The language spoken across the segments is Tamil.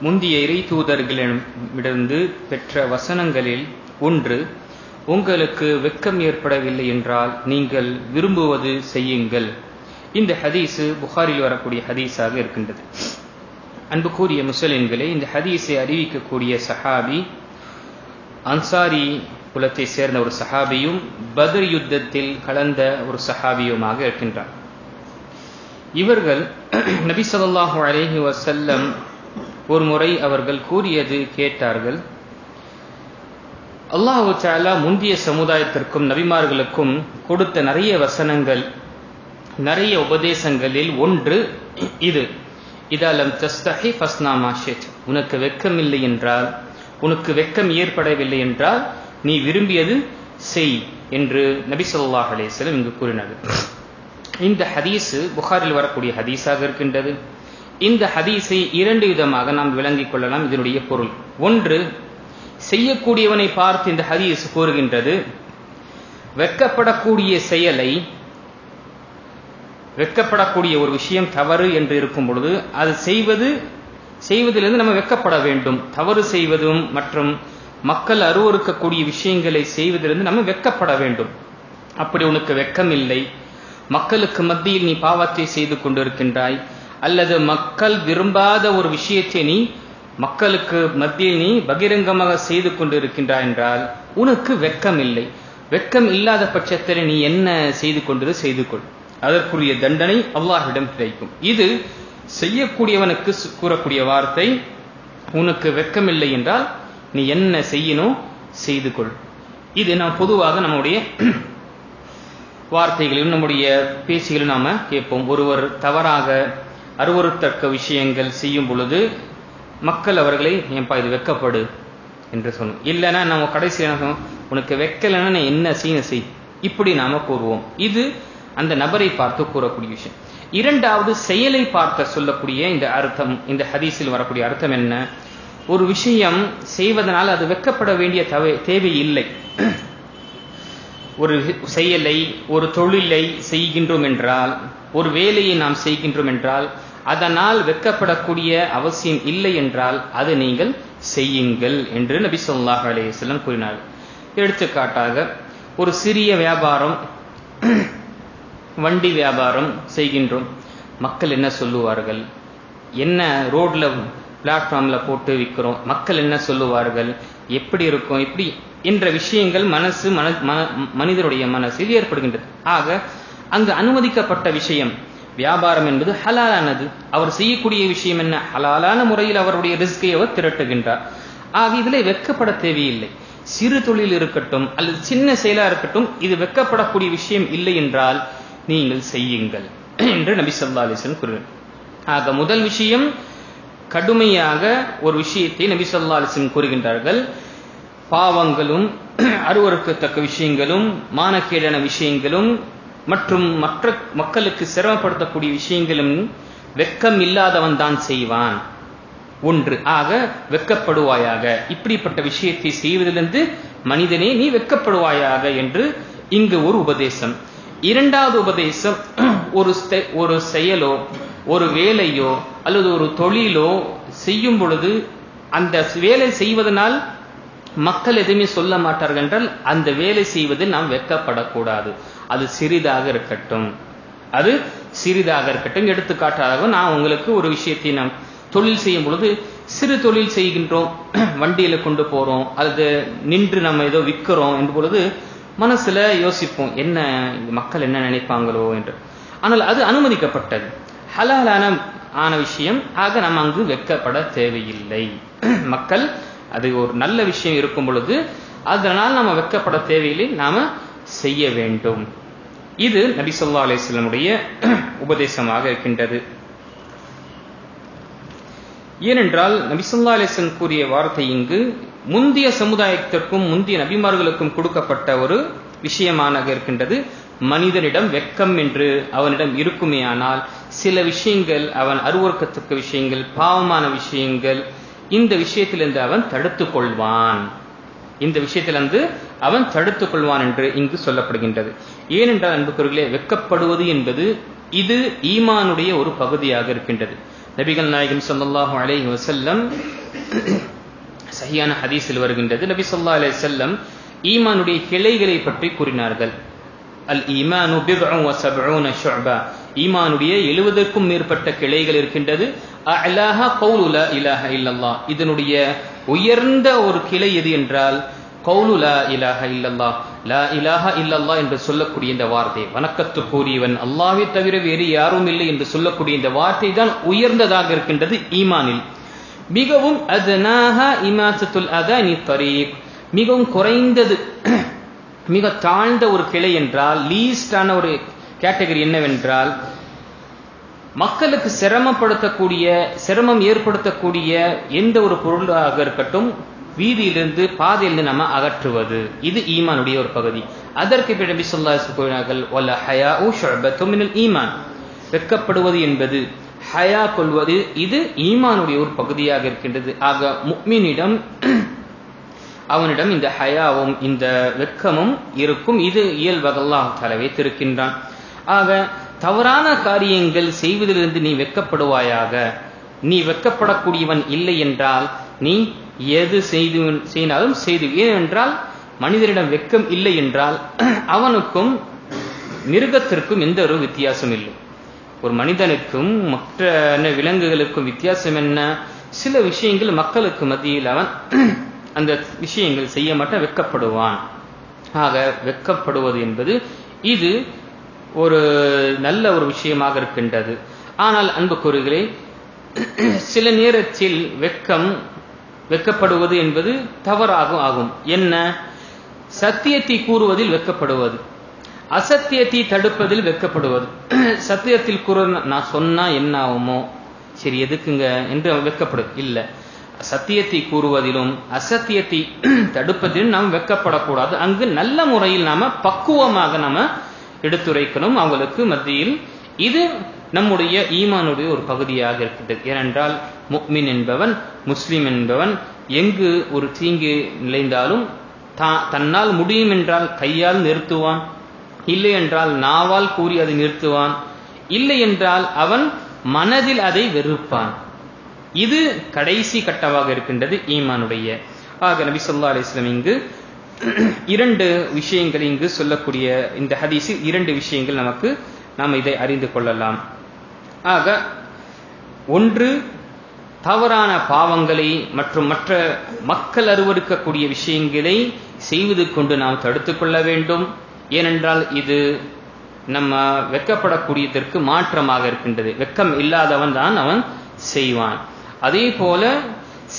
முந்திய இறை தூதர்களிடமிருந்து பெற்ற வசனங்களில் ஒன்று உங்களுக்கு வெக்கம் ஏற்படவில்லை என்றால் நீங்கள் விரும்புவது செய்யுங்கள். இந்த ஹதீஸு புகாரில் வரக்கூடிய ஹதீஸாக இருக்கின்றது. அன்பு கூறிய முஸ்லிம்களே இந்த ஹதீஸை அறிவிக்கக்கூடிய சஹாபி அன்சாரி குலத்தை சேர்ந்த ஒரு சஹாபியும் பத்ர் யுத்தத்தில் கலந்த ஒரு சஹாபியுமாக இருக்கின்றார். இவர்கள் நபி சொல்லாஹு அலேஹி வசல்லம் ஒரு முறை அவர்கள் கூறியது கேட்டார்கள். அல்லாஹு சாலா முந்திய சமுதாயத்திற்கும் நபிமார்களுக்கும் கொடுத்த நிறைய வசனங்கள் நிறைய உபதேசங்களில் ஒன்று இது. இதாலம் தஸ்தஹி ஃபஸ்னாமா உனக்கு வெக்கம் இல்லை என்றால் உனக்கு வெக்கம் ஏற்படவில்லை என்றால் நீ விரும்பியது செய் என்று நபி சொல்லாஹ் அலேஸ்லம் இங்கு கூறினார்கள். இந்த ஹதீஸு புகாரில் வரக்கூடிய ஹதீஸாக இருக்கின்றது. இந்த ஹதீஸை இரண்டு விதமாக நாம் விளங்கிக் கொள்ளலாம் இதனுடைய பொருள். ஒன்று செய்யக்கூடியவனை பார்த்து இந்த ஹதீஸ் கூறுகின்றது வெக்கப்படக்கூடிய செயலை வெக்கப்படக்கூடிய ஒரு விஷயம் தவறு என்று இருக்கும் பொழுது அது செய்வது செய்வதிலிருந்து நம்ம வெக்கப்பட வேண்டும். தவறு செய்வதும் மற்றும் மக்கள் அருவறுக்கக்கூடிய விஷயங்களை செய்வதிலிருந்து நம்ம வெக்கப்பட வேண்டும். அப்படி உனக்கு வெக்கம் இல்லை மக்களுக்கு மத்தியில் நீ பாவத்தை செய்து கொண்டிருக்கின்றாய். அல்லது மக்கள் விரும்பாத ஒரு விஷயத்தை நீ மக்களுக்கு மத்தியில் நீ பகிரங்கமாக செய்து கொண்டிருக்கின்றாய் என்றால் உனக்கு வெக்கம் இல்லை வெக்கம் இல்லாத பட்சத்தில் நீ என்ன செய்து கொண்டது செய்து கொள். அதற்குரிய தண்டனை அல்லாஹிடம் கிடைக்கும். இது செய்யக்கூடியவனுக்கு கூறக்கூடிய வார்த்தை உனக்கு வெக்கமில்லை என்றால் நீ என்ன செய்யணும் செய்து கொள். இது நாம் பொதுவாக நம்முடைய வார்த்தைகளிலும் நம்முடைய பேச்சுகளிலும் நாம கேட்போம். ஒருவர் தவறாக அருவறுத்தக்க விஷயங்கள் செய்யும் பொழுது மக்கள் அவர்களை ஏன்பா இது வெக்கப்படு? என்று சொன்னோம். இல்லைன்னா நம்ம கடைசி என்ன உனக்கு வெக்கலைன்னா நீ என்ன செய்ய செய்? இப்படி நாம கூறுவோம். இது அந்த நபரை பார்த்து கூறக்கூடிய விஷயம். இரண்டாவது செயலை பார்க்க சொல்லக்கூடிய இந்த அர்த்தம் இந்த ஹதீஸில் வரக்கூடிய அர்த்தம் என்ன? ஒரு விஷயம் செய்வதனால் அது வெக்கப்பட வேண்டிய தேவை இல்லை ஒரு செயலை ஒரு தொழிலை செய்கின்றோம் என்றால் ஒரு வேலையை நாம் செய்கின்றோம் என்றால் அதனால் வெட்கப்படக்கூடிய அவசியம் இல்லை என்றால் அது நீங்கள் செய்யுங்கள் என்று நபி சொல்லாஹ் அலையம் கூறினார். எடுத்துக்காட்டாக ஒரு சிறிய வியாபாரம் வண்டி வியாபாரம் செய்கின்றோம். மக்கள் என்ன சொல்லுவார்கள்? என்ன ரோட்ல பிளாட்ஃபார்ம்ல போட்டு விற்கிறோம் மக்கள் என்ன சொல்லுவார்கள்? எப்படி இருக்கும்? இப்படி என்ற விஷயங்கள் மனசு மன மனிதனுடைய மனசில் ஏற்படுகின்றது. ஆக அங்கு அனுமதிக்கப்பட்ட விஷயம் வியாபாரம் என்பது ஹலாலானது. அவர் செய்யக்கூடிய விஷயம் என்ன? ஹலாலான முறையில் அவருடைய ரிஸ்கை அவர் திரட்டுகின்றார். ஆக இதில் வெக்கப்பட தேவையில்லை. சிறு தொழில் இருக்கட்டும் அல்லது சின்ன செயலா இருக்கட்டும் இது வெக்கப்படக்கூடிய விஷயம் இல்லை என்றால் நீங்கள் செய்யுங்கள் என்று நபி சொல்லா அலிசன் கூறுகிறார். ஆக முதல் விஷயம் கடுமையாக ஒரு விஷயத்தை நபி சொல்லா அலிசன் கூறுகின்றார்கள். பாவங்களும் அருவறுக்கத்தக்க விஷயங்களும் மானக்கேடான விஷயங்களும் மற்றும் மற்ற மக்களுக்கு சிரமப்படுத்தக்கூடிய விஷயங்களும் வெக்கம் இல்லாதவன் தான் செய்வான். ஒன்று. ஆக வெக்கப்படுவாயாக. இப்படிப்பட்ட விஷயத்தை செய்வதிலிருந்து மனிதனே நீ வெக்கப்படுவாயாக என்று இங்கு ஒரு உபதேசம். இரண்டாவது உபதேசம் ஒரு ஒரு செயலோ ஒரு வேலையோ அல்லது ஒரு தொழிலோ செய்யும் பொழுது அந்த வேலை செய்வதனால் மக்கள் எதுவுமே சொல்ல மாட்டார்கள் என்றால் அந்த வேலை செய்வதில் நாம் வெக்கப்படக்கூடாது. அது சிறிதாக இருக்கட்டும். அது சிறிதாக இருக்கட்டும். எடுத்துக்காட்டாக நான் உங்களுக்கு ஒரு விஷயத்தை நாம் தொழில் செய்யும் பொழுது சிறு தொழில் செய்கின்றோம். வண்டியில கொண்டு போறோம். அல்லது நின்று நம்ம ஏதோ விற்கிறோம் என்று பொழுது மனசுல யோசிப்போம் என்ன மக்கள் என்ன நினைப்பாங்களோ என்று. ஆனால் அது அனுமதிக்கப்பட்டது. ஹலாலான ஆன விஷயம் ஆக நம்ம அங்கு வெக்கப்பட தேவையில்லை. மக்கள் அது ஒரு நல்ல விஷயம் இருக்கும் பொழுது அதனால் நம்ம வெக்கப்பட தேவையில்லை. நாம செய்ய வேண்டும். இது நபிசல்லா அலிஸ்லமுடைய உபதேசமாக இருக்கின்றது. ஏனென்றால் நபிசல்லா அலிஸ்லன் கூறிய வார்த்தை இங்கு முந்திய சமுதாயத்திற்கும் முந்திய நபிமார்களுக்கும் கொடுக்கப்பட்ட ஒரு விஷயமாக இருக்கின்றது. மனிதனிடம் வெக்கம் என்று அவனிடம் இருக்குமேயானால் சில விஷயங்கள் அவன் அருவறுக்கத்தக்க விஷயங்கள் பாவமான விஷயங்கள் இந்த விஷயத்திலிருந்து அவன் தடுத்துக் கொள்வான். இந்த விஷயத்திலிருந்து அவன் தடுத்துக் கொள்வான் என்று இங்கு சொல்லப்படுகின்றது. ஏனென்றால் அன்புக்குறர்களே வெக்கப்படுவது என்பது இது ஈமானுடைய ஒரு பகுதியாக இருக்கின்றது. நபிகள் நாயகம் ஸல்லல்லாஹு அலைஹி வசல்லம் சஹியான ஹதீஸில் வருகின்றது. நபி சொல்லா அலே செல்லம் ஈமானுடைய கிளைகளை பற்றி கூறினார்கள். அல் ஈமானு ஈமானுடைய எழுவதற்கும் மேற்பட்ட கிளைகள் இருக்கின்றது. அலாஹா கௌலு இலாஹ இல்லல்லாஹ். இதனுடைய உயர்ந்த ஒரு கிளை எது என்றால் கௌலு லா இலாஹ இல்லல்லாஹ். லா இலாஹ இல்லல்லா என்று சொல்லக்கூடிய இந்த வார்த்தை. வணக்கத்துக்குரியவன் அல்லாவே தவிர வேறு யாரும் இல்லை என்று சொல்லக்கூடிய இந்த வார்த்தை தான் உயர்ந்ததாக இருக்கின்றது ஈமானில். மிகவும் அதனாக இமாசத்துல் அதனி தரீக். மிகவும் குறைந்தது மிக தாழ்ந்த ஒரு கிளை என்றால் லீஸ்டான ஒரு கேட்டகரி என்னவென்றால் மக்களுக்கு சிரமப்படுத்தக்கூடிய சிரமம் ஏற்படுத்தக்கூடிய எந்த ஒரு பொருளாக இருக்கட்டும் வீதியிலிருந்து பாதையிலிருந்து நம்ம அகற்றுவது. இது ஈமானுடைய ஒரு பகுதி. அதற்கு நபி சொல்லா கூறினார்கள் ஒல்ல ஹயா ஊ ஷுஅபத்தும் ஈமான். வெட்கப்படுவது என்பது ஹயா கொள்வது இது ஈமானுடைய ஒரு பகுதியாக இருக்கின்றது. ஆக முக்மீனிடம் அவனிடம் இந்த ஹயாவும் இந்த வெக்கமும் இருக்கும். இது இயல்பதெல்லாம் அல்லாஹ் தலை வைத்திருக்கின்றான் ஆக தவறான காரியங்கள் செய்வதிலிருந்து நீ வெக்கப்படுவாயாக நீ வெக்கப்படக்கூடியவன் இல்லை என்றால் நீ எது செய்து செய்தாலும் செய்து. ஏனென்றால் மனிதனிடம் வெக்கம் இல்லை என்றால் அவனுக்கும் மிருகத்திற்கும் எந்த ஒரு வித்தியாசம் இல்லை. ஒரு மனிதனுக்கும் மற்ற விலங்குகளுக்கும் வித்தியாசம் என்ன? சில விஷயங்கள் மக்களுக்கு மத்தியில் அவன் அந்த விஷயங்கள் செய்ய மாட்டான் வெக்கப்படுவான் ஆக வெக்கப்படுவது என்பது இது ஒரு நல்ல ஒரு விஷயமாக இருக்கின்றது. ஆனால் அன்பு கூறுகளே சில நேரத்தில் வெக்கம் வெக்கப்படுவது என்பது தவறாகும் ஆகும். என்ன? சத்தியத்தை கூறுவதில் வெக்கப்படுவது. அசத்தியத்தை தடுப்பதில் வெக்கப்படுவது. சத்தியத்தில் கூற நான் சொன்னா என்ன ஆகுமோ? சரி எதுக்குங்க? என்று வெக்கப்படும். இல்லை. சத்தியத்தை கூறுவதிலும் அசத்தியத்தை தடுப்பதிலும் நாம் வெக்கப்படக்கூடாது. அங்கு நல்ல முறையில் நாம பக்குவமாக நாம எடுத்துரைக்கணும் அவங்களுக்கு மத்தியில். இது நம்முடைய ஈமானுடைய ஒரு பகுதியாக இருக்கின்றது. ஏனென்றால் முக்மின் என்பவன் முஸ்லிம் என்பவன் எங்கு ஒரு தீங்கு நிலைந்தாலும் தன்னால் முடியும் என்றால் கையால் நிறுத்துவான். இல்லை என்றால் நாவால் கூறி அதை நிறுத்துவான். இல்லை என்றால் அவன் மனதில் அதை வெறுப்பான். இது கடைசி கட்டமாக இருக்கின்றது ஈமானுடைய. ஆக நபி சொல்லா அலிஸ்லாம் இங்கு இரண்டு விஷயங்கள் இங்கு சொல்லக்கூடிய இந்த ஹதீஸில் இரண்டு விஷயங்கள் நமக்கு நாம் இதை அறிந்து கொள்ளலாம். ஆக ஒன்று தவறான பாவங்களை மற்றும் மற்ற மக்கள் அருவருக்கக்கூடிய விஷயங்களை செய்வது கொண்டு நாம் தடுத்துக் கொள்ள வேண்டும். ஏனென்றால் இது நம்ம வெக்கப்படக்கூடியதற்கு மாற்றமாக இருக்கின்றது. வெக்கம் இல்லாதவன் தான் அவன் செய்வான். அதே போல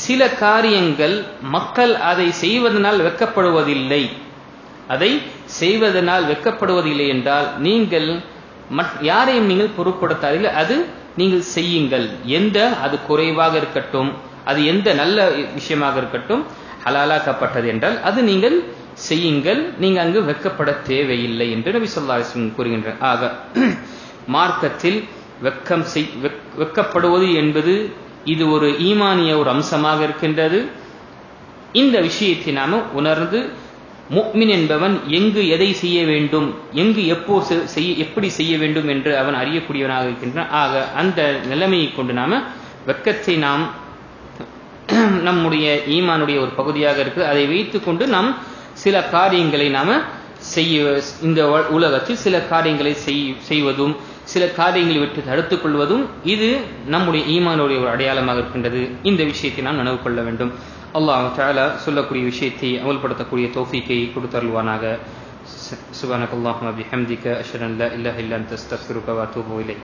சில காரியங்கள் மக்கள் அதை செய்வதனால் வெக்கப்படுவதில்லை அதை செய்வதனால் வெக்கப்படுவதில்லை என்றால் நீங்கள் யாரையும் நீங்கள் பொருட்படுத்தாதீர்கள். அது நீங்கள் செய்யுங்கள். எந்த அது குறைவாக இருக்கட்டும். அது எந்த நல்ல விஷயமாக இருக்கட்டும். ஹலாலாக்கப்பட்டது என்றால் அது நீங்கள் செய்யுங்கள். நீங்க அங்கு வெக்கப்பட தேவையில்லை என்று நபி சொல்லா கூறுகின்ற ஆக மார்க்கத்தில் வெக்கம் செய் வெக்கப்படுவது என்பது இது ஒரு ஈமானிய ஒரு அம்சமாக இருக்கின்றது. இந்த விஷயத்தை நாம உணர்ந்து முக்மின் என்பவன் எங்கு எதை செய்ய வேண்டும் எங்கு எப்போ செய்ய எப்படி செய்ய வேண்டும் என்று அவன் அறியக்கூடியவனாக இருக்கின்றான். ஆக அந்த நிலைமையை கொண்டு நாம வெக்கத்தை நாம் நம்முடைய ஈமானுடைய ஒரு பகுதியாக இருக்குது அதை வைத்துக்கொண்டு நாம் சில காரியங்களை நாம செய்ய இந்த உலகத்தில் சில காரியங்களை செய்வதும் சில காரியங்களை விட்டு தடுத்துக் கொள்வதும் இது நம்முடைய ஈமானுடைய ஒரு அடையாளமாக இருக்கின்றது. இந்த விஷயத்தை நாம் நினைவு கொள்ள வேண்டும். அல்லாஹ் தாலா சொல்லக்கூடிய விஷயத்தை அமல்படுத்தக்கூடிய தோஃபிக்கை கொடுத்தருள்வானாக. சுபானக் அல்லாஹ் பிஹம்திக அஷரன் லா இல்லா இல்லா அஸ்தக்ஃபிருக வ